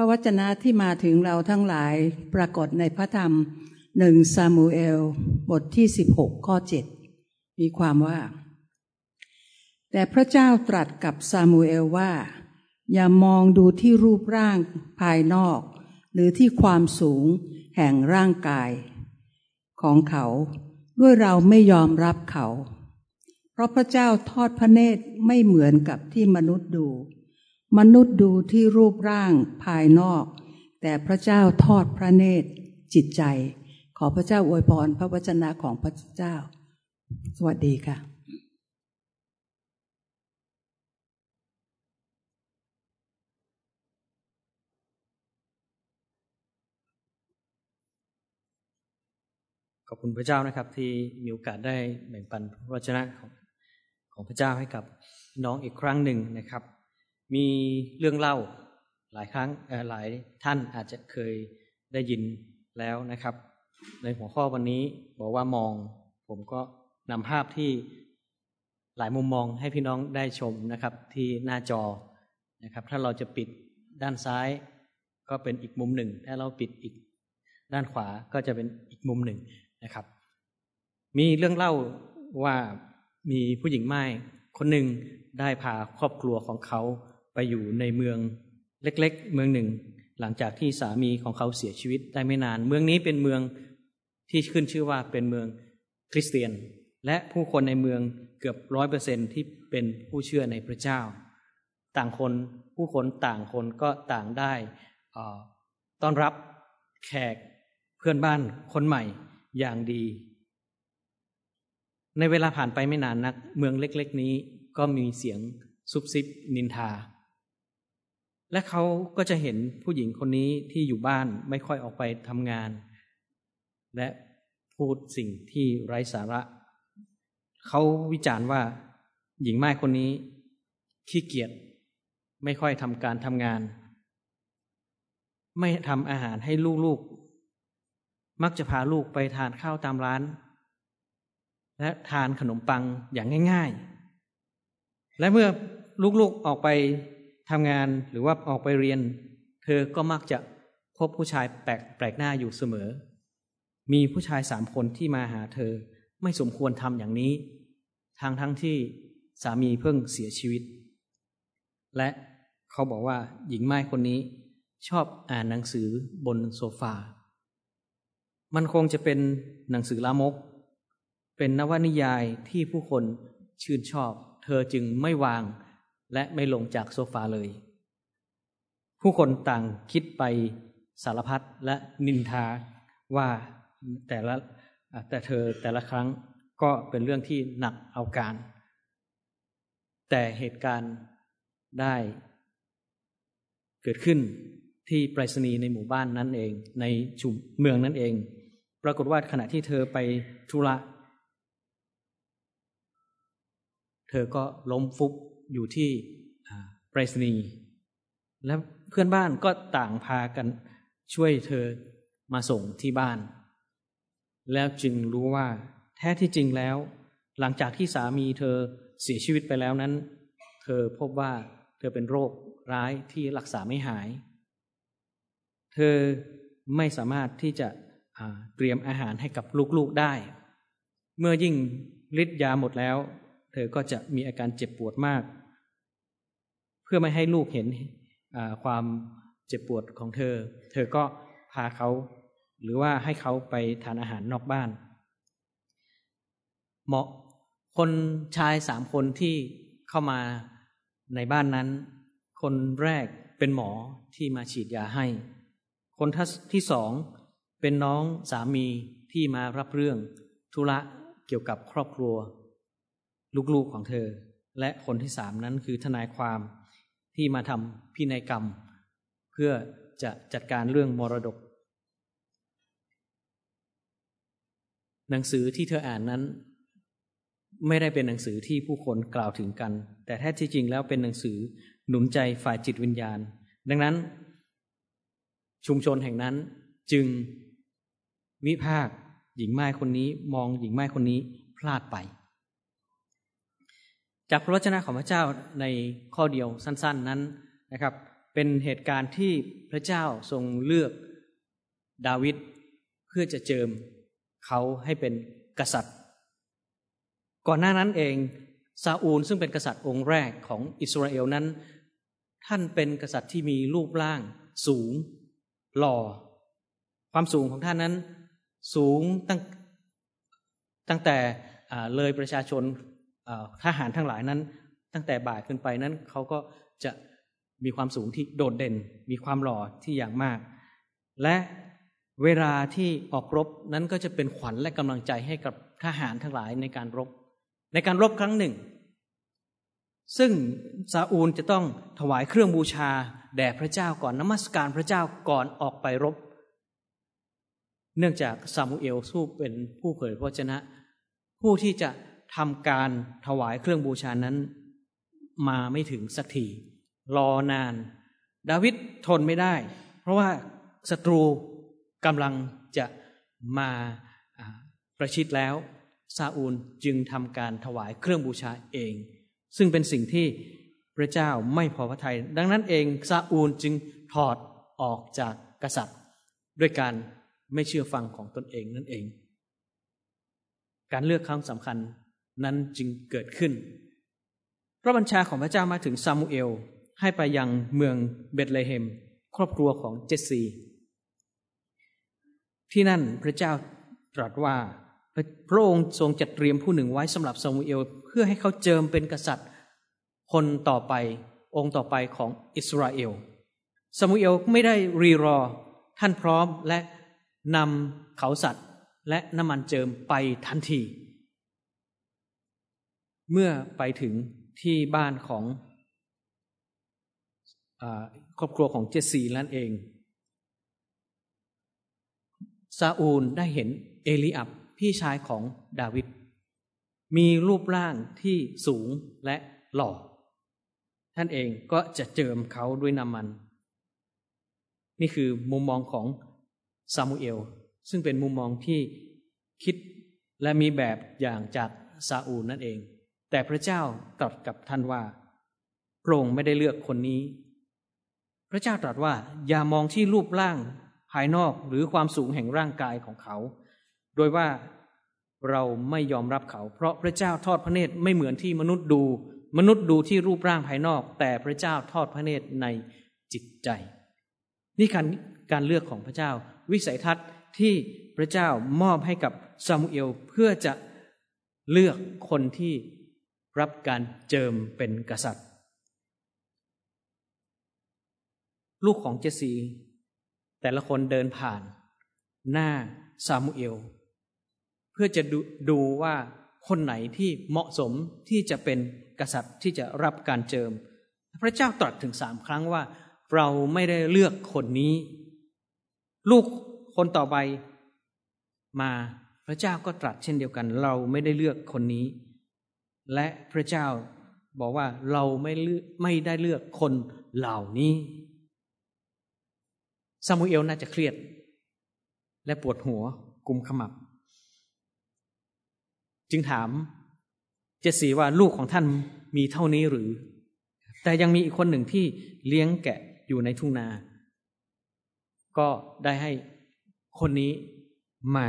ระวจนะที่มาถึงเราทั้งหลายปรากฏในพระธรรมหนึ่งซามูเอล บทที่สิบหกข้อเจ็ดมีความว่า แต่พระเจ้าตรัสกับซามูเอลว่า อย่ามองดูที่รูปร่างภายนอก หรือที่ความสูงแห่งร่างกาย ของเขาด้วยเราไม่ยอมรับเขา เพราะพระเจ้าทอดพระเนตรไม่เหมือนกับที่มนุษย์ดู มนุษย์ดูที่รูปร่างภายนอก แต่พระเจ้าทอดพระเนตรจิตใจ ขอพระเจ้าอวยพรพระวจนะของพระเจ้า สวัสดีค่ะ ขอบคุณพระเจ้านะครับ ที่มีโอกาสได้แบ่งปันพระวจนะของของพระเจ้าให้กับน้องอีกครั้งหนึ่งนะครับ มีเรื่องเล่าหลายครั้งหลายท่านอาจจะเคยได้ยินแล้วนะครับ ในหัวข้อวันนี้บอกว่ามอง ผมก็นำภาพที่หลายมุมมองให้พี่น้องได้ชมนะครับ ที่หน้าจอนะครับ ถ้าเราจะปิดด้านซ้าย ก็เป็นอีกมุมหนึ่ง ถ้าเราปิดอีกด้านขวาก็จะเป็นอีกมุมหนึ่งนะครับ มีเรื่องเล่าว่ามีผู้หญิงไม้คนหนึ่งได้พาครอบครัวของเขา ไปอยู่ในเมืองเล็ก ๆ เมืองหนึ่ง หลังจากที่สามีของเขาเสียชีวิตได้ไม่นาน เมืองนี้เป็นเมืองที่ขึ้นชื่อว่าเป็นเมืองคริสเตียน และผู้คนในเมืองเกือบร้อยเปอร์เซ็นที่เป็นผู้เชื่อในพระเจ้า ต่างคนผู้คนต่างคนก็ต่างได้ต้อนรับแขกเพื่อนบ้านคนใหม่อย่างดี ในเวลาผ่านไปไม่นานนัก เมืองเล็ก ๆ นี้ก็มีเสียงซุบซิบนินทา และเขาก็จะเห็นผู้หญิงคนนี้ที่อยู่บ้านไม่ค่อยออกไปทำงาน และพูดสิ่งที่ไร้สาระ เขาวิจารณ์ว่าหญิงไม้คนนี้ขี้เกียจไม่ค่อยทำการทำงาน ไม่ทำอาหารให้ลูกๆ มักจะพาลูกไปทานข้าวตามร้าน และทานขนมปังอย่างง่าย ๆ และเมื่อลูกๆออกไป ทำงานหรือว่าออกไปเรียน เธอก็มักจะพบผู้ชายแปลกแปลกหน้าอยู่เสมอ มีผู้ชายสามคนที่มาหาเธอไม่สมควรทำอย่างนี้ ทางทั้งที่สามีเพิ่งเสียชีวิต และเขาบอกว่าหญิงไม้คนนี้ชอบอ่านหนังสือบนโซฟา มันคงจะเป็นหนังสือลามก เป็นนวนิยายที่ผู้คนชื่นชอบ เธอจึงไม่วาง และไม่ลงจากโซฟาเลย ผู้คนต่างคิดไปสารพัดและนินทาว่าแต่ละแต่เธอแต่ละครั้งก็เป็นเรื่องที่หนักเอาการ แต่เหตุการณ์ได้เกิดขึ้นที่ไปรษณีย์ในหมู่บ้านนั้นเอง ในชุมเมืองนั้นเอง ปรากฏว่าขณะที่เธอไปธุระ เธอก็ล้มฟุบ อยู่ที่ไปรษณีย์และเพื่อนบ้านก็ต่างพากันช่วยเธอมาส่งที่บ้าน แล้วจึงรู้ว่า แท้ที่จริงแล้ว หลังจากที่สามีเธอเสียชีวิตไปแล้วนั้น เธอพบว่าเธอเป็นโรคร้ายที่รักษาไม่หาย เธอไม่สามารถที่จะเตรียมอาหารให้กับลูกๆได้ เมื่อยิ่งฤทธิ์ยาหมดแล้ว เธอก็จะมีอาการเจ็บปวดมาก พื่อไม่ให้ลูกเห็นความเจ็บปวดของเธอ เธอก็พาเขา หรือว่าให้เขาไปทานอาหารนอกบ้าน เหมาะคนชายสามคนที่เข้ามาในบ้านนั้น คนแรกเป็นหมอที่มาฉีดยาให้ คนที่สองเป็นน้องสามีที่มารับเรื่องธุระเกี่ยวกับครอบครัว ลูกๆของเธอ และคนที่สามนั้นคือทนายความ ที่มาทำพินัยกรรม เพื่อจะจัดการเรื่องมรดก หนังสือที่เธออ่านนั้น ไม่ได้เป็นหนังสือที่ผู้คนกล่าวถึงกัน แต่แท้ที่จริงแล้วเป็นหนังสือหนุนใจฝ่ายจิตวิญญาณ ดังนั้น ชุมชนแห่งนั้นจึงวิพากหญิงไม้คนนี้มองหญิงไม้คนนี้พลาดไป จากพระวจนะของพระเจ้าในข้อเดียวสั้น ๆนั้นนะครับ เป็นเหตุการณ์ที่พระเจ้าทรงเลือกดาวิดเพื่อจะเจิมเขาให้เป็นกษัตริย์ ก่อนหน้านั้นเองซาอูลซึ่งเป็นกษัตริย์องค์แรกของอิสราเอลนั้น ท่านเป็นกษัตริย์ที่มีรูปร่าง สูง หล่อ ความสูงของท่านนั้น สูงตั้งตั้งแต่เลยประชาชน ทหารทั้งหลายนั้น ตั้งแต่บ่ายขึ้นไปนั้นเขาก็จะมีความสูงที่โดดเด่น มีความหล่อที่อย่างมาก และเวลาที่ออกรบนั้นก็จะเป็นขวัญและกำลังใจให้กับทหารทั้งหลายในการรบ ในการรบครั้งหนึ่ง ซึ่งซาอูลจะต้องถวายเครื่องบูชาแด่พระเจ้าก่อนนมัสการพระเจ้าก่อนออกไปรบ เนื่องจากซามูเอลสู้เป็นผู้เผยพระชนะ ผู้ที่จะ ทำการถวายเครื่องบูชานั้น มาไม่ถึงสักทีรอนาน ดาวิดทนไม่ได้ เพราะว่าศัตรูกำลังจะมาประชิดแล้วซาอูลจึงทำการถวายเครื่องบูชาเอง ซึ่งเป็นสิ่งที่พระเจ้าไม่พอพระทยัยดังนั้นเองซาอูลจึงถอดออกจากกษัตริย์ ด้วยการไม่เชื่อฟังของตนเองนั่นเอง การเลือกครั้งสำคัญ นั้นจึงเกิดขึ้น พระบัญชาของพระเจ้ามาถึงซามูเอลให้ไปยังเมืองเบธเลเฮม ครอบครัวของเจสซี ที่นั่นพระเจ้าตรัสว่าพระองค์ทรงจัดเตรียมผู้หนึ่งไว้สำหรับซามูเอล เพื่อให้เขาเจิมเป็นกษัตริย์ คนต่อไปองค์ต่อไปของอิสราเอลซามูเอลไม่ได้รีรอท่านพร้อมและนำเขาสัตว์และน้ำมันเจิมไปทันที เมื่อไปถึงที่บ้านของอครอบครัวของเจสซีนั่นเองซาอูลได้เห็นเอลีอับพี่ชายของดาวิดมีรูปร่างที่สูงและหล่อ ท่านเองก็จะเจิมเขาด้วยน้ำมัน นี่คือมุมมองของซามูเอล ซึ่งเป็นมุมมองที่คิดและมีแบบอย่างจากซาอูลนั่นเอง แต่พระเจ้าตรัสกับท่านว่าพระองค์ไม่ได้เลือกคนนี้ พระเจ้าตรัสว่า อย่ามองที่รูปร่างภายนอกหรือความสูงแห่งร่างกายของเขา โดยว่าเราไม่ยอมรับเขา เพราะพระเจ้าทอดพระเนตรไม่เหมือนที่มนุษย์ดู มนุษย์ดูที่รูปร่างภายนอก แต่พระเจ้าทอดพระเนตรในจิตใจ นี่การการเลือกของพระเจ้า วิสัยทัศน์ที่พระเจ้ามอบให้กับซามูเอลเพื่อจะเลือกคนที่ รับการเจิมเป็นกษัตริย์ ลูกของเจสี แต่ละคนเดินผ่าน หน้าซามูเอล เพื่อจะดดูว่าคนไหนที่เหมาะสมที่จะเป็นกษัตริย์ที่จะรับการเจิม พระเจ้าตรัสถึงสามครั้งว่า เราไม่ได้เลือกคนนี้ ลูกคนต่อไปมาพระเจ้าก็ตรัสเช่นเดียวกัน เราไม่ได้เลือกคนนี้ และพระเจ้าบอกว่าเราไม่เลือกไม่ได้เลือกคนเหล่านี้ซามูเอลน่าจะเครียด และปวดหัวกุมขมับ จึงถามเจสีว่าลูกของท่านมีเท่านี้หรือ แต่ยังมีอีกคนหนึ่งที่เลี้ยงแกะอยู่ในทุ่งนา ก็ได้ให้คนนี้มา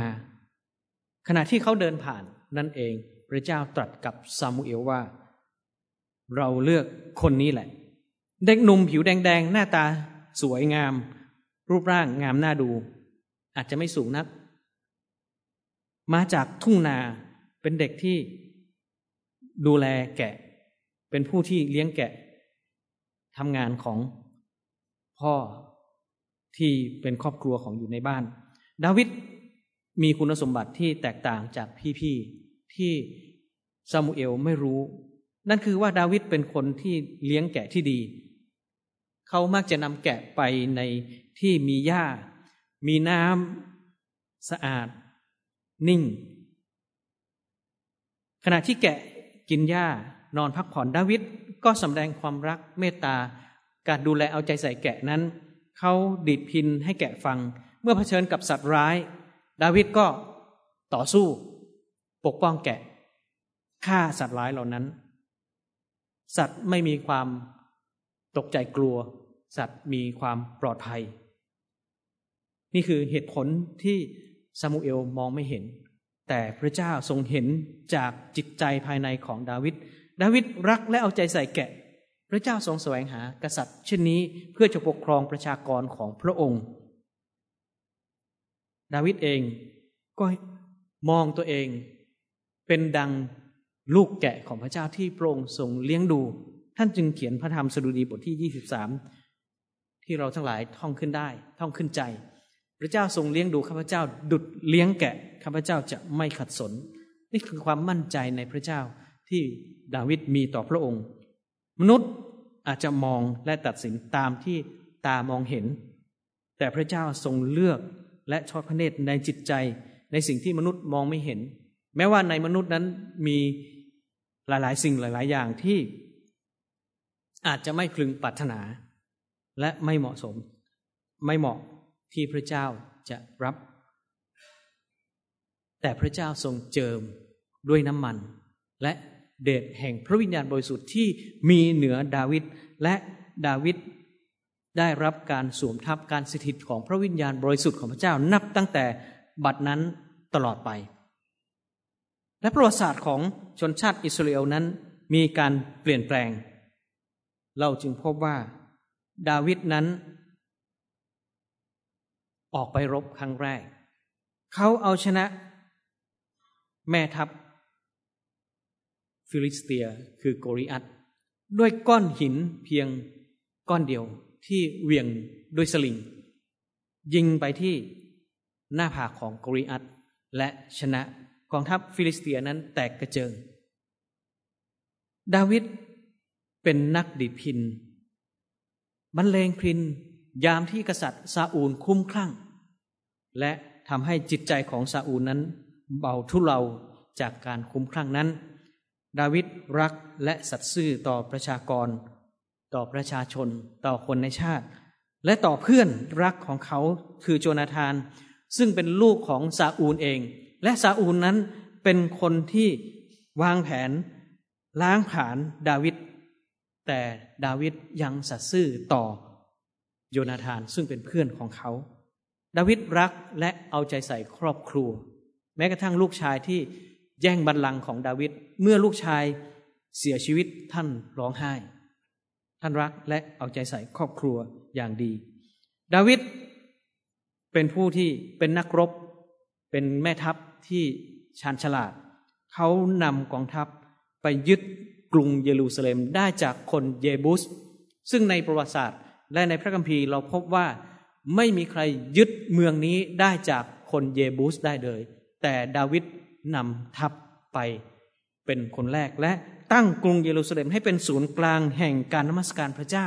ขณะที่เขาเดินผ่านนั่นเอง พระเจ้าตรัสกับซามูเอลว่า เราเลือกคนนี้แหละ เด็กหนุ่มผิวแดงๆ หน้าตาสวยงาม รูปร่างงามน่าดู อาจจะไม่สูงนัก มาจากทุ่งนาเป็นเด็กที่ดูแลแกะ เป็นผู้ที่เลี้ยงแกะทำงานของพ่อที่เป็นครอบครัวของอยู่ในบ้าน ดาวิดมีคุณสมบัติที่แตกต่างจากพี่ๆ ที่ซามูเอลไม่รู้ นั่นคือว่าดาวิดเป็นคนที่เลี้ยงแกะที่ดี เขามักจะนำแกะไปในที่มีหญ้า มีน้ำสะอาด นิ่ง ขณะที่แกะกินหญ้านอนพักผ่อนดาวิดก็สำแดงความรักเมตตา การดูแลเอาใจใส่แกะนั้น เขาดิดพินให้แกะฟัง เมื่อเผชิญกับสัตว์ร้าย ดาวิดก็ต่อสู้ ปกป้องแกะฆ่าสัตว์ร้ายเหล่านั้น สัตว์ไม่มีความตกใจกลัว สัตว์มีความปลอดภัย นี่คือเหตุผลที่ซามูเอลมองไม่เห็น แต่พระเจ้าทรงเห็นจากจิตใจภายในของดาวิดดาวิดรักและเอาใจใส่แกะ พระเจ้าทรงแสวงหากษัตริย์เช่นนี้เพื่อจะปกครองประชากรของพระองค์ ดาวิดเองก็มองตัวเอง เป็นดังลูกแกะของพระเจ้าที่พระองทรงเลี้ยงดู ท่านจึงเขียนพระธรรมสดุดีบทที่ 23 ที่เราทั้งหลายท่องขึ้นได้ ท่องขึ้นใจ พระเจ้าทรงเลี้ยงดูข้าพเจ้า ดุดเลี้ยงแกะข้าพเจ้าจะไม่ขัดสน นี่คือความมั่นใจในพระเจ้าที่ดาวิดมีต่อพระองค์ มนุษย์อาจจะมองและตัดสินตามที่ตามองเห็น แต่พระเจ้าทรงเลือกและชอบพระเนตรในจิตใจ ในสิ่งที่มนุษย์มองไม่เห็น แม้ว่าในมนุษย์นั้นมีหลาย ๆ สิ่งหลาย ๆ อย่างที่อาจจะไม่คลึงปรารถนา และไม่เหมาะสม ไม่เหมาะที่พระเจ้าจะรับ แต่พระเจ้าทรงเจิมด้วยน้ำมัน และเดชแห่งพระวิญญาณบริสุทธิ์ที่มีเหนือดาวิดและดาวิดได้รับการสวมทับการสถิตของพระวิญญาณบริสุทธิ์ของพระเจ้านับตั้งแต่บัดนั้นตลอดไป และประวัติศาสตร์ของชนชาติอิสราเอลนั้นมีการเปลี่ยนแปลง เราจึงพบว่า ดาวิดนั้น ออกไปรบครั้งแรก เขาเอาชนะแม่ทัพ ฟิลิสเตียคือโกลิอัทด้วยก้อนหินเพียงก้อนเดียวที่เหวี่ยงด้วยสลิง ยิงไปที่หน้าผากของโกลิอัทและชนะ กองทัพฟิลิสเตียนั้นแตกกระเจิง ดาวิดเป็นนักดีดพิณบรรเลงพิณยามที่กษัตริย์ซาอูลคลุ้มคลั่ง และทำให้จิตใจของซาอูลนั้น เบาทุเลาจากการคลุ้มคลั่งนั้น ดาวิดรักและสัตย์ซื่อต่อประชากร ต่อประชาชน ต่อคนในชาติ และต่อเพื่อนรักของเขาคือโจนาธาน ซึ่งเป็นลูกของซาอูลเอง และซาอูลนั้นเป็นคนที่วางแผนล้างผานดาวิดแต่ดาวิดยังสัตย์ซื่อต่อโยนาธานซึ่งเป็นเพื่อนของเขา ดาวิดรักและเอาใจใส่ครอบครัว แม้กระทั่งลูกชายที่แย่งบัลลังก์ของดาวิดเมื่อลูกชายเสียชีวิตท่านร้องไห้ ท่านรักและเอาใจใส่ครอบครัวอย่างดี ดาวิดเป็นผู้ที่เป็นนักรบ เป็นแม่ทัพ ที่ชาญฉลาด เขานำกองทัพไปยึดกรุงเยรูซาเล็มได้จากคนเยบุส ซึ่งในประวัติศาสตร์ และในพระคัมภีร์เราพบว่าไม่มีใครยึดเมืองนี้ได้จากคนเยบุสได้เลย แต่ดาวิดนำทัพไปเป็นคนแรกและตั้งกรุงเยรูซาเล็มให้เป็นศูนย์กลางแห่งการนมัสการพระเจ้า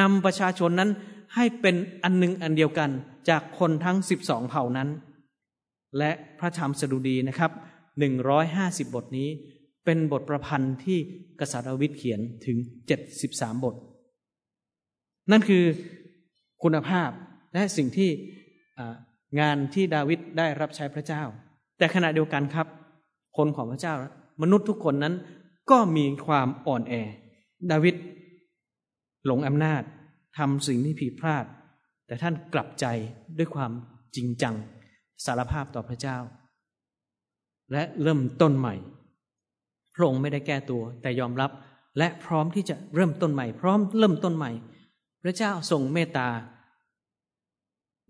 นำประชาชนนั้นให้เป็นอันหนึ่งอันเดียวกันจากคนทั้งสิบสองเผ่านั้น และพระธรรมสดุดีนะครับหนึ่งร้อยห้าสิบบทนี้ เป็นบทประพันธ์ที่กษัตริย์ดาวิดเขียนถึงเจ็ดสิบสามบท นั่นคือคุณภาพและสิ่งที่งานที่ดาวิดได้รับใช้พระเจ้า แต่ขณะเดียวกันครับ คนของพระเจ้า มนุษย์ทุกคนนั้นก็มีความอ่อนแอ ดาวิดหลงอำนาจทำสิ่งที่ผิดพลาด แต่ท่านกลับใจด้วยความจริงจัง สารภาพต่อพระเจ้า และเริ่มต้นใหม่ พระองค์ไม่ได้แก้ตัว แต่ยอมรับและพร้อมที่จะเริ่มต้นใหม่ พร้อมเริ่มต้นใหม่ พระเจ้าทรงเมตตา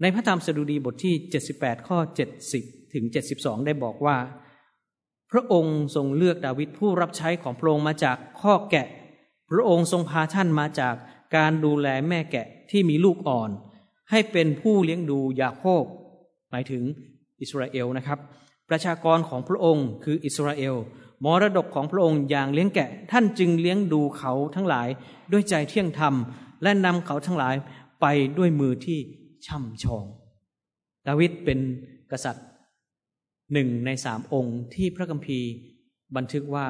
ในพระธรรมสดุดีบทที่ 78 ข้อ 70 ถึง 72 ได้บอกว่า พระองค์ทรงเลือกดาวิดผู้รับใช้ของพระองค์มาจากข้อแกะ พระองค์ทรงพาท่านมาจากการดูแลแม่แกะที่มีลูกอ่อน ให้เป็นผู้เลี้ยงดูยาโคบ หมายถึงอิสราเอลนะครับ ประชากรของพระองค์คืออิสราเอลมรดกของพระองค์อย่างเลี้ยงแกะท่านจึงเลี้ยงดูเขาทั้งหลายด้วยใจเที่ยงธรรม และนำเขาทั้งหลายไปด้วยมือที่ช่ำชอง ดาวิดเป็นกษัตริย์หนึ่งในสามองค์ที่พระคัมภีร์บันทึกว่า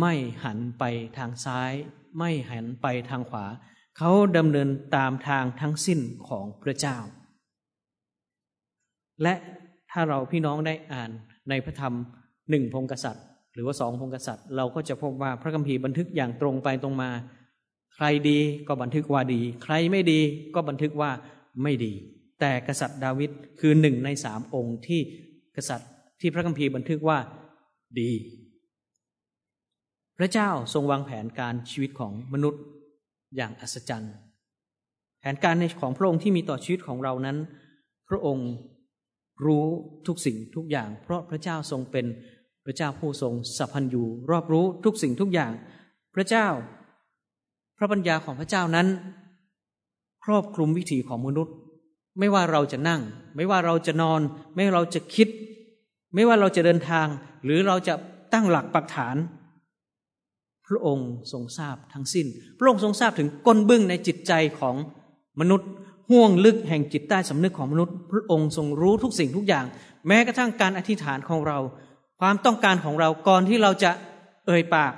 ไม่หันไปทางซ้าย ไม่หันไปทางขวา เขาดำเนินตามทางทั้งสิ้นของพระเจ้า และถ้าเราพี่น้องได้อ่านในพระธรรมหนึ่งพงกษัตริย์ หรือว่าสองพงกษัตริย์ เราก็จะพบว่าพระคัมภีร์บันทึกอย่างตรงไปตรงมา ใครดีก็บันทึกว่าดี ใครไม่ดีก็บันทึกว่าไม่ดี แต่กษัตริย์ดาวิดคือหนึ่งในสามองค์ที่กษัตริย์ที่พระคัมภีร์บันทึกว่าดี พระเจ้าทรงวางแผนการชีวิตของมนุษย์อย่างอัศจรรย์ แผนการในของพระองค์ที่มีต่อชีวิตของเรานั้น พระองค์ รู้ทุกสิ่งทุกอย่าง เพราะพระเจ้าทรงเป็นพระเจ้าผู้ทรงสัพพัญญูรอบรู้ทุกสิ่งทุกอย่าง พระเจ้า พระปัญญาของพระเจ้านั้น ครอบคลุมวิถีของมนุษย์ ไม่ว่าเราจะนั่ง ไม่ว่าเราจะนอน ไม่ว่าเราจะคิด ไม่ว่าเราจะเดินทาง หรือเราจะตั้งหลักปักฐาน พระองค์ทรงทราบทั้งสิ้น พระองค์ทรงทราบถึงก้นบึ้งในจิตใจของมนุษย์ ห่วงลึกแห่งจิตใต้สำนึกของมนุษย์ พระองค์ทรงรู้ทุกสิ่งทุกอย่าง แม้กระทั่งการอธิษฐานของเรา ความต้องการของเราก่อนที่เราจะเอ่ยปาก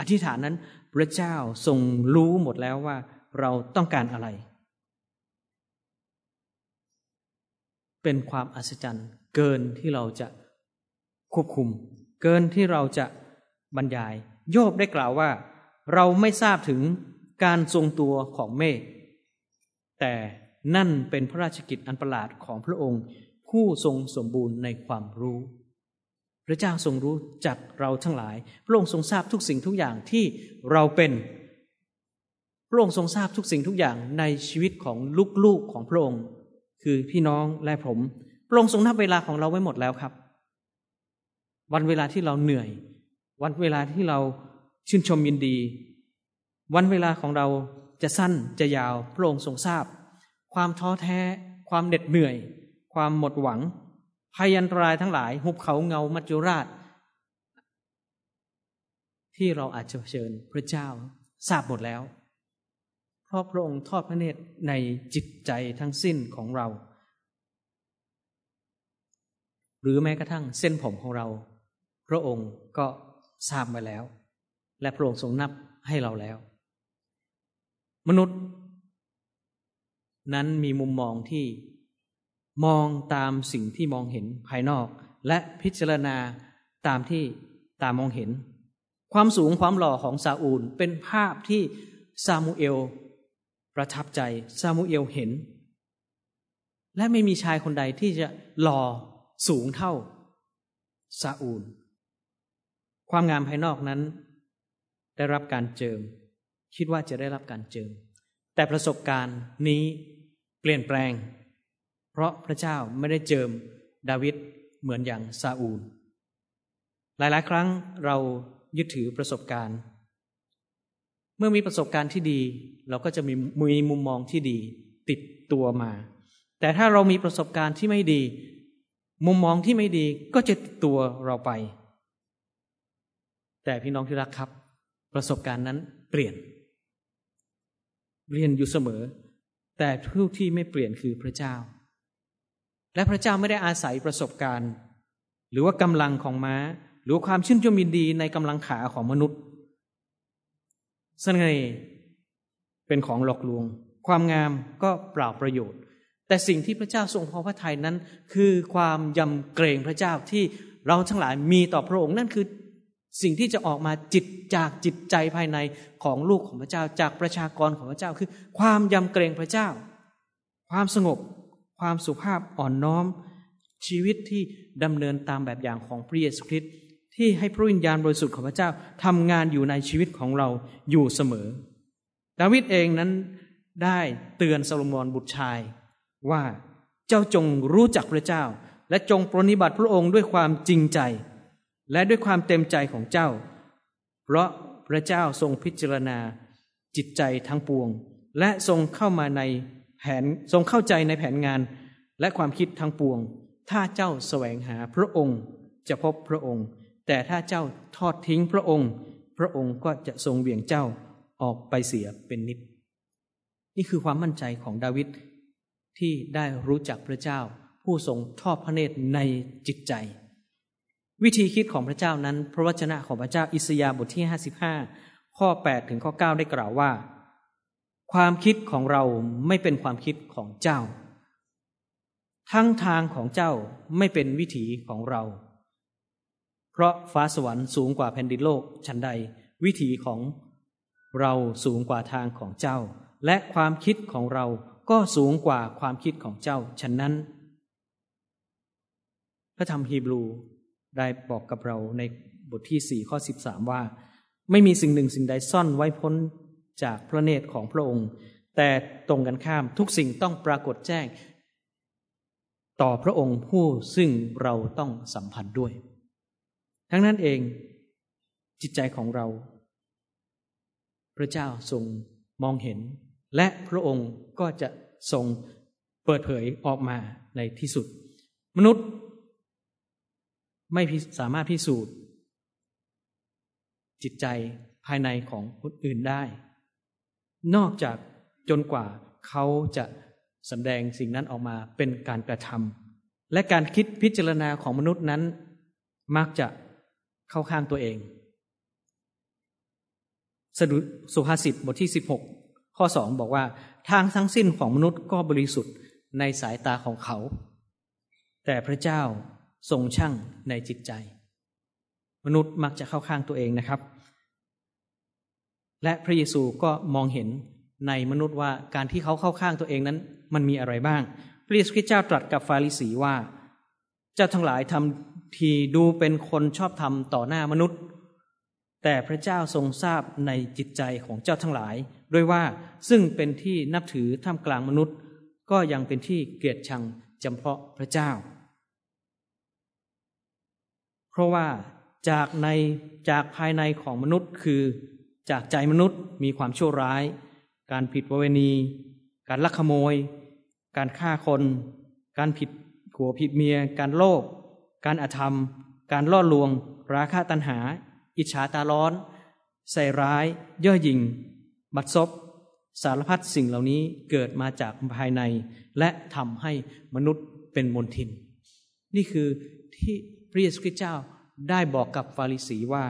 อธิษฐานนั้น พระเจ้าทรงรู้หมดแล้วว่าเราต้องการอะไร เป็นความอัศจรรย์ เกินที่เราจะควบคุม เกินที่เราจะบรรยาย โยบได้กล่าวว่า เราไม่ทราบถึงการทรงตัวของเมฆ แต่นั่นเป็นพระราชกิจอันประหลาดของพระองค์ ผู้ทรงสมบูรณ์ในความรู้ พระเจ้าทรงรู้จักเราทั้งหลาย พระองค์ทรงทราบทุกสิ่งทุกอย่างที่เราเป็นพระองค์ทรงทราบทุกสิ่งทุกอย่างในชีวิตของลูกๆของพระองค์ คือพี่น้องและผม พระองค์ทรงนับเวลาของเราไว้หมดแล้วครับ วันเวลาที่เราเหนื่อย วันเวลาที่เราชื่นชมยินดี วันเวลาของเรา จะสั้นจะยาวพระองค์ทรงทราบ ความท้อแท้ ความเหน็ดเหนื่อย ความหมดหวังภัยอันตรายทั้งหลาย หุบเขาเงามัจจุราช ที่เราอาจจะเผชิญพระเจ้าทราบหมดแล้ว เพราะพระองค์ทอดพระเนตรในจิตใจทั้งสิ้นของเรา หรือแม้กระทั่งเส้นผมของเรา พระองค์ก็ทราบมาแล้ว และพระองค์ทรงนับให้เราแล้ว มนุษย์ นั้นมีมุมมองที่มองตามสิ่งที่มองเห็นภายนอก และพิจารณาตามที่ตามองเห็น ความสูงความหล่อของซาอูลเป็นภาพที่ซามูเอล ประทับใจซามูเอลเห็น และไม่มีชายคนใดที่จะหล่อสูงเท่าซาอูล ความงามภายนอกนั้น ได้รับการเจิม คิดว่าจะได้รับการเจิม แต่ประสบการณ์นี้เปลี่ยนแปลง เพราะพระเจ้าไม่ได้เจิมดาวิดเหมือนอย่างซาอูล หลายๆ ครั้งเรายึดถือประสบการณ์ เมื่อมีประสบการณ์ที่ดี เราก็จะมีมีมุมมองที่ดีติดตัวมา แต่ถ้าเรามีประสบการณ์ที่ไม่ดี มุมมองที่ไม่ดีก็จะติดตัวเราไป แต่พี่น้องที่รักครับ ประสบการณ์นั้นเปลี่ยน เรียนอยู่เสมอ แต่ผู้ที่ไม่เปลี่ยนคือพระเจ้า และพระเจ้าไม่ได้อาศัยประสบการณ์ หรือว่ากำลังของม้า หรือความชื่นชมยินดีในกำลังขาของมนุษย์เสน่ห์เป็นของหลอกลวง ความงามก็เปล่าประโยชน์ แต่สิ่งที่พระเจ้าทรงพอพระทัยนั้น คือความยำเกรงพระเจ้าที่เราทั้งหลายมีต่อพระองค์นั่นคือ สิ่งที่จะออกมาจิตจากจิตใจภายในของลูกของพระเจ้า จากประชากรของพระเจ้าคือ ความยำเกรงพระเจ้า ความสงบ ความสุภาพอ่อนน้อม ชีวิตที่ดำเนินตามแบบอย่างของพระเยซูคริสต์ที่ให้พระวิญญาณบริสุทธิ์ของพระเจ้าทำงานอยู่ในชีวิตของเราอยู่เสมอ ดาวิดเองนั้นได้เตือนซาโลมอนบุตรชายว่าเจ้าจงรู้จักพระเจ้า และจงปรนิบัติพระองค์ด้วยความจริงใจ และด้วยความเต็มใจของเจ้า เพราะพระเจ้าทรงพิจารณาจิตใจทั้งปวง และทรงเข้ามาในแผนทรงเข้าใจในแผนงานและความคิดทั้งปวง ถ้าเจ้าแสวงหาพระองค์จะพบพระองค์ แต่ถ้าเจ้าทอดทิ้งพระองค์ พระองค์ก็จะทรงเวียงเจ้าออกไปเสียเป็นนิด นี่คือความมั่นใจของดาวิดที่ได้รู้จักพระเจ้า ผู้ทรงทอดพระเนตรในจิตใจ วิธีคิดของพระเจ้านั้น พระวจนะของพระเจ้าอิสยาห์บทที่ห้าสิบห้าข้อแปดถึงข้อเก้าได้กล่าวว่า ความคิดของเราไม่เป็นความคิดของเจ้า ทั้งทางของเจ้าไม่เป็นวิถีของเรา เพราะฟ้าสวรรค์สูงกว่าแผ่นดินโลกชั้นใด วิถีของเราสูงกว่าทางของเจ้า และความคิดของเราก็สูงกว่าความคิดของเจ้าฉะนั้น พระธรรมฮีบรู ได้บอกกับเราในบทที่สี่ข้อสิบสามว่า ไม่มีสิ่งหนึ่งสิ่งใดซ่อนไว้พ้นจากพระเนตรของพระองค์ แต่ตรงกันข้ามทุกสิ่งต้องปรากฏแจ้ง ต่อพระองค์ผู้ซึ่งเราต้องสัมพันธ์ด้วย ทั้งนั้นเองจิตใจของเรา พระเจ้าทรงมองเห็น และพระองค์ก็จะทรงเปิดเผยออกมาในที่สุด มนุษย์ ไม่สามารถพิสูจน์ จิตใจภายในของคนอื่นได้ นอกจากจนกว่าเขาจะสำแดงสิ่งนั้นออกมาเป็นการกระทำและการคิดพิจารณาของมนุษย์นั้น มักจะเข้าข้างตัวเองสดุสุภาษิตบทที่ 16 ข้อสองบอกว่า ทางทั้งสิ้นของมนุษย์ก็บริสุทธิ์ในสายตาของเขา แต่พระเจ้า ทรงช่างในจิตใจ มนุษย์มักจะเข้าข้างตัวเองนะครับ และพระเยซูก็มองเห็นในมนุษย์ว่าการที่เขาเข้าข้างตัวเองนั้น มันมีอะไรบ้าง พระเยซูคริสต์เจ้าตรัสกับฟาริสีว่า เจ้าทั้งหลายทำทีดูเป็นคนชอบธรรมต่อหน้ามนุษย์ แต่พระเจ้าทรงทราบในจิตใจของเจ้าทั้งหลาย ด้วยว่าซึ่งเป็นที่นับถือท่ามกลางมนุษย์ ก็ยังเป็นที่เกลียดชังจำเพาะพระเจ้า เพราะว่าจากในจากภายในของมนุษย์คือจากใจมนุษย์มีความชั่วร้าย การผิดประเวณี การลักขโมย การฆ่าคน การผิดขัวผิดเมีย การโลภการอธรรม การล่อลวง ราคะตัณหา อิจฉาตาร้อน ใส่ร้าย ย่อหยิ่ง บัดซบสารพัดสิ่งเหล่านี้เกิดมาจากภายใน และทำให้มนุษย์เป็นมนทิน นี่คือที่ พระเยซูคริสต์เจ้าได้บอกกับฟาริสีว่า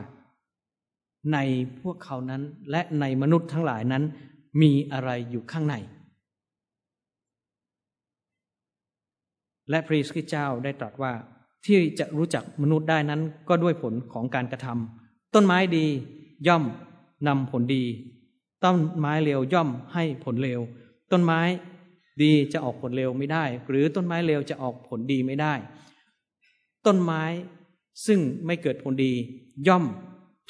ในพวกเขานั้นและในมนุษย์ทั้งหลายนั้น มีอะไรอยู่ข้างใน และพระเยซูคริสต์เจ้าได้ตรัสว่าที่จะรู้จักมนุษย์ได้นั้นก็ด้วยผลของการกระทำต้นไม้ดีย่อมนำผลดี ต้นไม้เลวย่อมให้ผลเลวต้นไม้ดีจะออกผลเลวไม่ได้ หรือต้นไม้เลวจะออกผลดีไม่ได้ ต้นไม้ซึ่งไม่เกิดผลดี ย่อม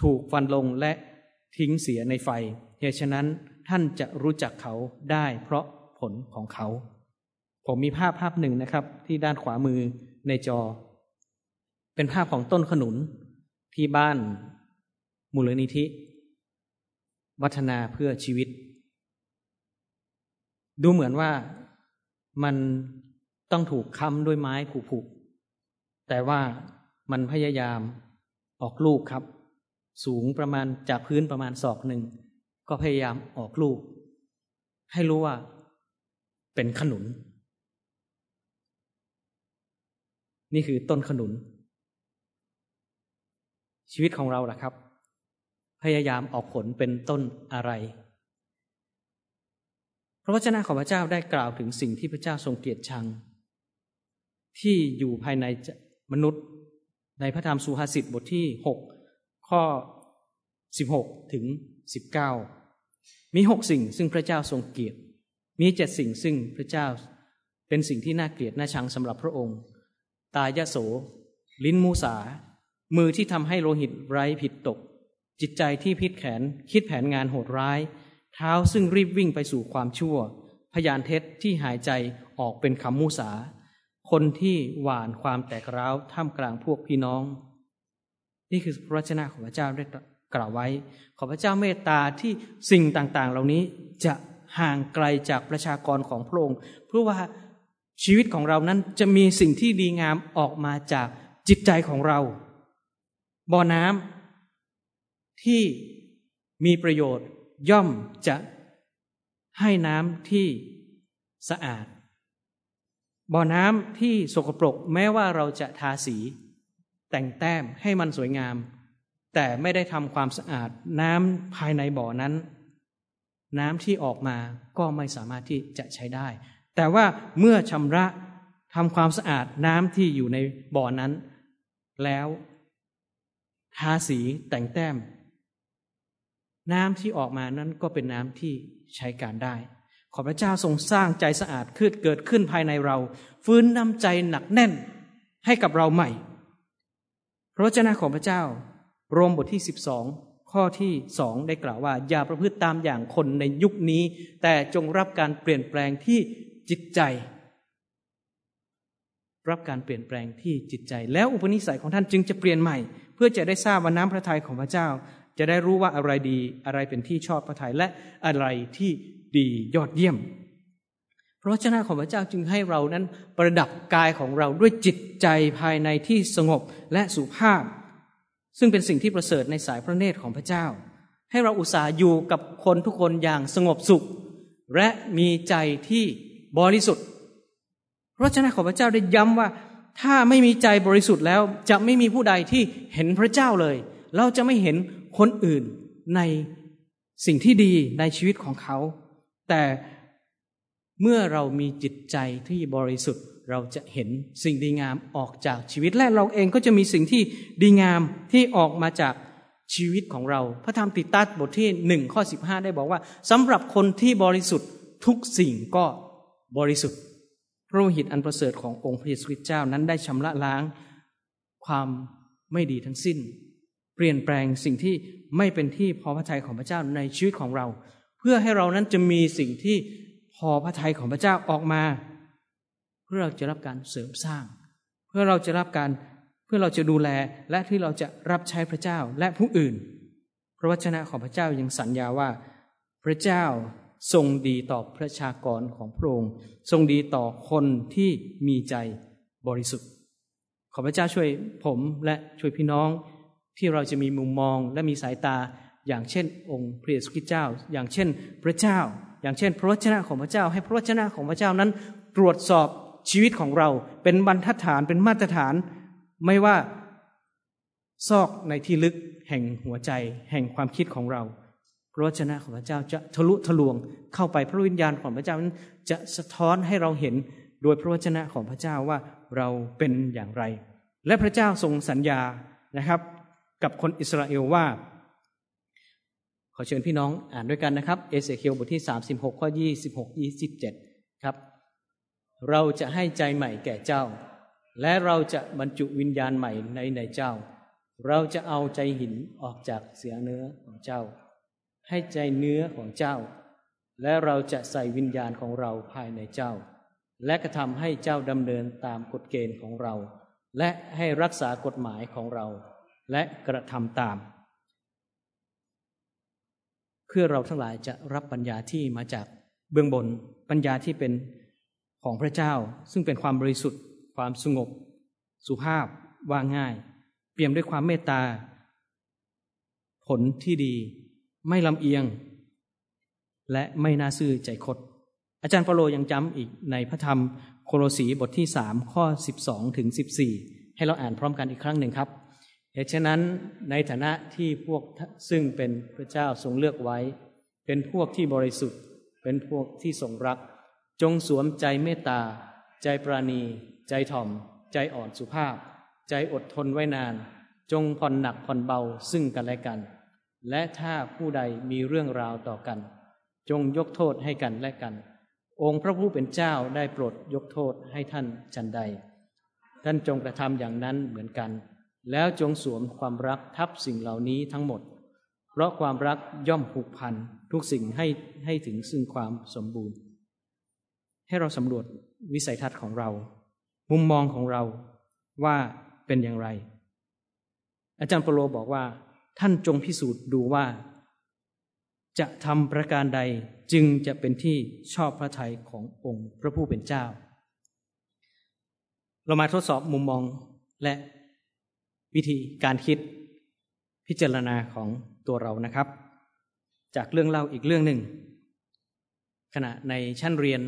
ถูกฟันลงและทิ้งเสียในไฟ เหตุฉะนั้นท่านจะรู้จักเขาได้เพราะผลของเขา ผมมีภาพภาพหนึ่งนะครับ ที่ด้านขวามือในจอ เป็นภาพของต้นขนุนที่บ้านมูลนิธิ วัฒนาเพื่อชีวิต ดูเหมือนว่ามันต้องถูกค้ำด้วยไม้ผุ แต่ว่ามันพยายามออกลูกครับ สูงประมาณจากพื้นประมาณศอกหนึ่ง ก็พยายามออกลูก ให้รู้ว่าเป็นขนุน นี่คือต้นขนุน ชีวิตของเราล่ะครับ พยายามออกผลเป็นต้นอะไรพระวจนะของพระเจ้าได้กล่าวถึงสิ่งที่พระเจ้าทรงเกลียดชัง ที่อยู่ภายใน มนุษย์ในพระธรรมสุภาษิตบทที่หกข้อสิบหกถึงสิบเก้ามีหกสิ่งซึ่งพระเจ้าทรงเกลียด มีเจ็ดสิ่งซึ่งพระเจ้าเป็นสิ่งที่น่าเกลียดน่าชังสำหรับพระองค์ ตายะโส ลิ้นมูสา มือที่ทำให้โลหิตไร้ผิดตก จิตใจที่พิษแขนคิดแผนงานโหดร้าย เท้าซึ่งรีบวิ่งไปสู่ความชั่ว พยานเท็จที่หายใจออกเป็นคำมูสา คนที่หวานความแตกร้าวท่ามกลางพวกพี่น้อง นี่คือพระวจนะของพระเจ้าได้กล่าวไว้ ขอพระเจ้าเมตตาที่สิ่งต่างๆ เหล่านี้จะห่างไกลจากประชากรของพระองค์เพื่อว่าชีวิตของเรานั้นจะมีสิ่งที่ดีงามออกมาจากจิตใจของเรา บ่อน้ำที่มีประโยชน์ย่อมจะให้น้ำที่สะอาด บ่อน้ำที่สกปรกแม้ว่าเราจะทาสี แต่งแต้มให้มันสวยงาม แต่ไม่ได้ทำความสะอาดน้ำภายในบ่อนั้น น้ำที่ออกมาก็ไม่สามารถที่จะใช้ได้ แต่ว่าเมื่อชำระทำความสะอาดน้ำที่อยู่ในบ่อนั้น แล้วทาสีแต่งแต้ม น้ำที่ออกมานั้นก็เป็นน้ำที่ใช้การได้ ขอพระเจ้าทรงสร้างใจสะอาดขึ้นเกิดขึ้นภายในเรา ฟื้นน้ำใจหนักแน่นให้กับเราใหม่ พระเจ้าของพระเจ้า โรมบทที่สิบสองข้อที่สองได้กล่าวว่า อย่าประพฤติตามอย่างคนในยุคนี้ แต่จงรับการเปลี่ยนแปลงที่จิตใจ รับการเปลี่ยนแปลงที่จิตใจ แล้วอุปนิสัยของท่านจึงจะเปลี่ยนใหม่ เพื่อจะได้ทราบว่าน้ำพระทัยของพระเจ้า จะได้รู้ว่าอะไรดีอะไรเป็นที่ชอบพระทัยและอะไรที่ ดียอดเยี่ยมเพราะชนะของพระเจ้าจึงให้เรานั้นประดับกายของเราด้วยจิตใจภายในที่สงบและสุภาพ ซึ่งเป็นสิ่งที่ประเสริฐในสายพระเนตรของพระเจ้า ให้เราอุตส่าห์อยู่กับคนทุกคนอย่างสงบสุข และมีใจที่บริสุทธิ์ พระเจ้าของพระเจ้าได้ย้ำว่าถ้าไม่มีใจบริสุทธิ์แล้วจะไม่มีผู้ใดที่เห็นพระเจ้าเลย เราจะไม่เห็นคนอื่นในสิ่งที่ดีในชีวิตของเขา แต่เมื่อเรามีจิตใจที่บริสุทธิ์เราจะเห็นสิ่งดีงามออกจากชีวิต และเราเองก็จะมีสิ่งที่ดีงามที่ออกมาจากชีวิตของเรา พระธรรมติตัสบทที่หนึ่งข้อสิบห้าได้บอกว่าสำหรับคนที่บริสุทธิ์ทุกสิ่งก็บริสุทธิ์ พระโลหิตอันประเสริฐขององค์พระเยซูคริสต์เจ้านั้นได้ชำระล้างความไม่ดีทั้งสิ้น เปลี่ยนแปลงสิ่งที่ไม่เป็นที่พอพระทัยของพระเจ้าในชีวิตของเรา พื่อให้เรานั้นจะมีสิ่งที่พอพระทัยของพระเจ้าออกมา เพื่อเราจะรับการเสริมสร้าง เพื่อเราจะรับการเพื่อเราจะดูแลและที่เราจะรับใช้พระเจ้าและผู้อื่น พระวจนะของพระเจ้ายังสัญญาว่า พระเจ้าทรงดีต่อประชากรของพระองค์ทรงดีต่อคนที่มีใจบริสุทธิ์ ขอพระเจ้าช่วยผมและช่วยพี่น้องที่เราจะมีมุมมองและมีสายตา อย่างเช่น องค์พระเยซูคริสต์เจ้า อย่างเช่นพระเจ้า อย่างเช่น พระวจนะของพระเจ้า ให้พระวจนะของพระเจ้านั้น ตรวจสอบชีวิตของเราเป็นบรรทัดฐานเป็นมาตรฐาน ไม่ว่าซอกในที่ลึกแห่งหัวใจ แห่งความคิดของเรา พระวจนะของพระเจ้าจะทะลุทะลวงเข้าไปพระวิญญาณของพระเจ้านั้นจะสะท้อนให้เราเห็นโดยพระวจนะของพระเจ้าว่าเราเป็นอย่างไร และพระเจ้าทรงสัญญานะครับ กับคนอิสราเอลว่า อเชิญพี่น้องอ่านด้วยกันนะครับ เอเสเคียวบทที่ 36 ข้อ 26 27 ครับ เราจะให้ใจใหม่แก่เจ้า และเราจะบรรจุวิญญาณใหม่ในในเจ้า เราจะเอาใจหินออกจากเสียเนื้อของเจ้า ให้ใจเนื้อของเจ้า และเราจะใส่วิญญาณของเราภายในเจ้า และกระทำให้เจ้าดำเนินตามกฎเกณฑ์ของเรา และให้รักษากฎหมายของเรา และกระทำตาม พื่อเราทั้งหลายจะรับปัญญาที่มาจากเบื้องบนปัญญาที่เป็นของพระเจ้า ซึ่งเป็นความบริสุทธิ์ ความสงบ สุภาพว่าง่าย เปี่ยมด้วยความเมตตา ผลที่ดี ไม่ลำเอียง และไม่น่าซื่อใจคดอาจารย์เปโลยังจำอีกในพระธรรมโคโลสีบทที่สามข้อสิบสองถึงสิบสี่ให้เราอ่านพร้อมกันอีกครั้งหนึ่งครับ เหตุฉะนั้นในฐานะที่พวกซึ่งเป็นพระเจ้าทรงเลือกไว้ เป็นพวกที่บริสุทธิ์ เป็นพวกที่ทรงรัก จงสวมใจเมตตา ใจปราณี ใจถ่อม ใจอ่อนสุภาพ ใจอดทนไว้นาน จงผ่อนหนักผ่อนเบาซึ่งกันและกัน และถ้าผู้ใดมีเรื่องราวต่อกัน จงยกโทษให้กันและกัน องค์พระผู้เป็นเจ้าได้โปรดยกโทษให้ท่านจันใด ท่านจงกระทำอย่างนั้นเหมือนกัน แล้วจงสวมความรักทับสิ่งเหล่านี้ทั้งหมด เพราะความรักย่อมผูกพันทุกสิ่งให้ให้ถึงซึ่งความสมบูรณ์ ให้เราสำรวจวิสัยทัศน์ของเรา มุมมองของเราว่าเป็นอย่างไร อาจารย์เปโลบอกว่า ท่านจงพิสูจน์ดูว่า จะทำประการใดจึงจะเป็นที่ชอบพระทัยขององค์พระผู้เป็นเจ้า เรามาทดสอบมุมมองและ วิธีการคิดพิจารณาของตัวเรานะครับ จากเรื่องเล่าอีกเรื่องหนึ่ง ขณะในชั้นเรียน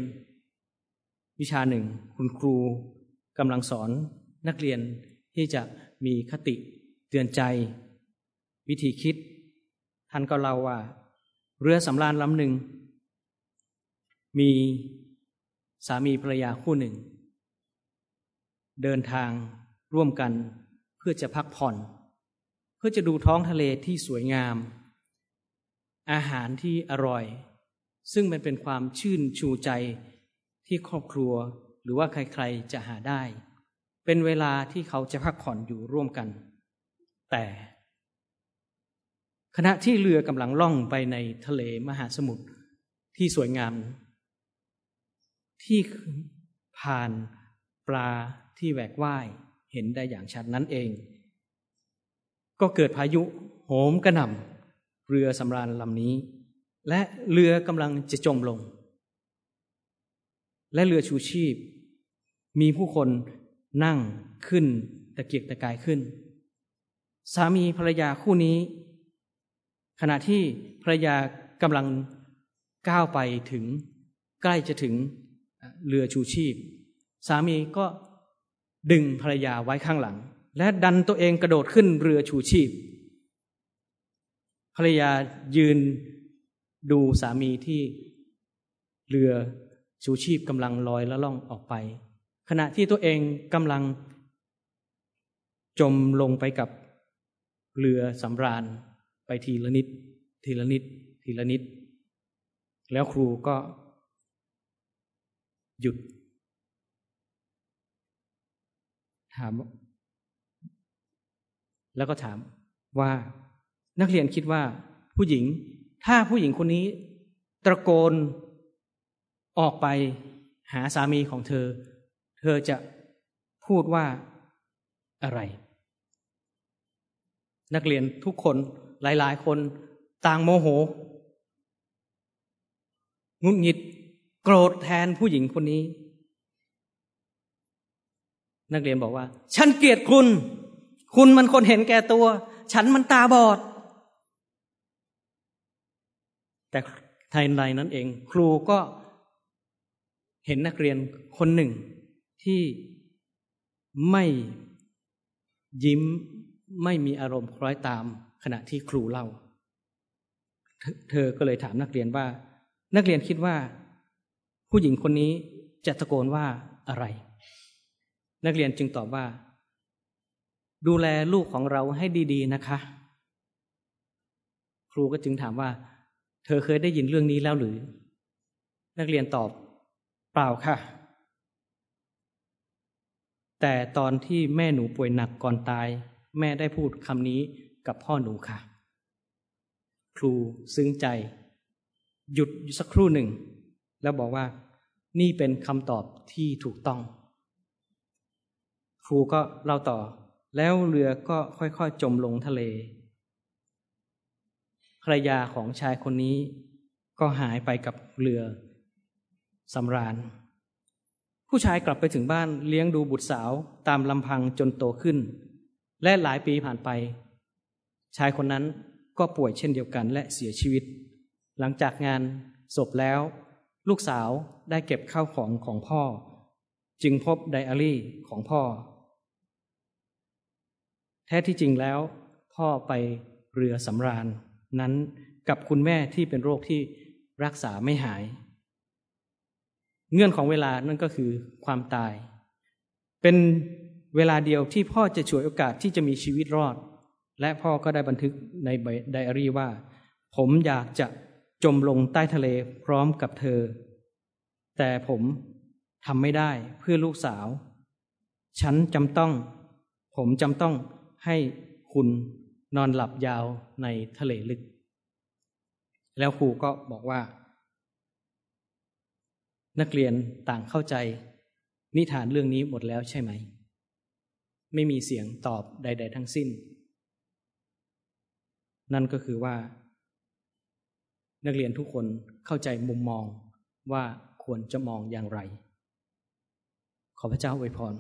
วิชาหนึ่ง คุณครูกำลังสอนนักเรียนที่จะมีคติเตือนใจ วิธีคิด ท่านก็เล่าว่า เรือสำราญลำหนึ่ง มีสามีภรรยาคู่หนึ่ง เดินทางร่วมกัน พื่อจะพักผ่อน เพื่อจะดูท้องทะเลที่สวยงาม อาหารที่อร่อย ซึ่งมันเป็นความชื่นชูใจที่ครอบครัวหรือว่าใครๆจะหาได้ เป็นเวลาที่เขาจะพักผ่อนอยู่ร่วมกัน แต่ขณะที่เรือกำลังล่องไปในทะเลมหาสมุทรที่สวยงาม ที่ผ่านปลาที่แหวกว่าย เห็นได้อย่างชัดนั้นเอง ก็เกิดพายุโหมกระหน่ำเรือสำราญลำนี้ และเรือกำลังจะจมลง และเรือชูชีพ มีผู้คนนั่งขึ้นตะเกียกตะกายขึ้น สามีภรรยาคู่นี้ ขณะที่ภรรยากำลังก้าวไปถึงใกล้จะถึงเรือชูชีพ สามีก็ ดึงภรรยาไว้ข้างหลัง และดันตัวเองกระโดดขึ้นเรือชูชีพ ภรรยายืนดูสามีที่เรือชูชีพกำลังลอยและล่องออกไป ขณะที่ตัวเองกำลังจมลงไปกับเรือสำราญไปทีละนิด ทีละนิด ทีละนิด แล้วครูก็หยุด ถาม แล้วก็ถามว่านักเรียนคิดว่าผู้หญิง ถ้าผู้หญิงคนนี้ ตะโกนออกไปหาสามีของเธอ เธอจะพูดว่าอะไร นักเรียนทุกคนหลาย ๆ คนต่างโมโหงุนงิด โกรธแทนผู้หญิงคนนี้ นักเรียนบอกว่า ฉันเกลียดคุณ คุณมันคนเห็นแก่ตัว ฉันมันตาบอด แต่ทายในนั้นเอง ครูก็เห็นนักเรียนคนหนึ่งที่ไม่ยิ้มไม่มีอารมณ์คล้อยตามขณะที่ครูเล่า เธอก็เลยถามนักเรียนว่า นักเรียนคิดว่า ผู้หญิงคนนี้จะตะโกนว่าอะไร นักเรียนจึงตอบว่า ดูแลลูกของเราให้ดี ๆ นะคะ ครูก็จึงถามว่า เธอเคยได้ยินเรื่องนี้แล้วหรือ นักเรียนตอบ เปล่าค่ะ แต่ตอนที่แม่หนูป่วยหนักก่อนตาย แม่ได้พูดคำนี้กับพ่อหนูค่ะ ครูซึ้งใจ หยุดสักครู่หนึ่ง แล้วบอกว่า นี่เป็นคำตอบที่ถูกต้อง ครูก็เล่าต่อ แล้วเรือก็ค่อยๆจมลงทะเล ภรรยาของชายคนนี้ก็หายไปกับเรือสำราญ ผู้ชายกลับไปถึงบ้านเลี้ยงดูบุตรสาวตามลำพังจนโตขึ้น และหลายปีผ่านไป ชายคนนั้นก็ป่วยเช่นเดียวกันและเสียชีวิต หลังจากงานศพแล้ว ลูกสาวได้เก็บข้าวของของพ่อ จึงพบไดอารี่ของพ่อ แท้ที่จริงแล้ว พ่อไปเรือสำราญนั้นกับคุณแม่ที่เป็นโรคที่รักษาไม่หาย เงื่อนของเวลานั่นก็คือความตาย เป็นเวลาเดียวที่พ่อจะฉวยโอกาสที่จะมีชีวิตรอด และพ่อก็ได้บันทึกในไดอารี่ว่า ผมอยากจะจมลงใต้ทะเลพร้อมกับเธอ แต่ผมทำไม่ได้เพื่อลูกสาว ฉันจำต้อง ผมจำต้อง ให้คุณนอนหลับยาวในทะเลลึก แล้วครูก็บอกว่า นักเรียนต่างเข้าใจ นิทานเรื่องนี้หมดแล้วใช่ไหม ไม่มีเสียงตอบใด ๆ ทั้งสิ้น นั่นก็คือว่า นักเรียนทุกคนเข้าใจมุมมองว่าควรจะมองอย่างไร ขอพระเจ้าอวยพร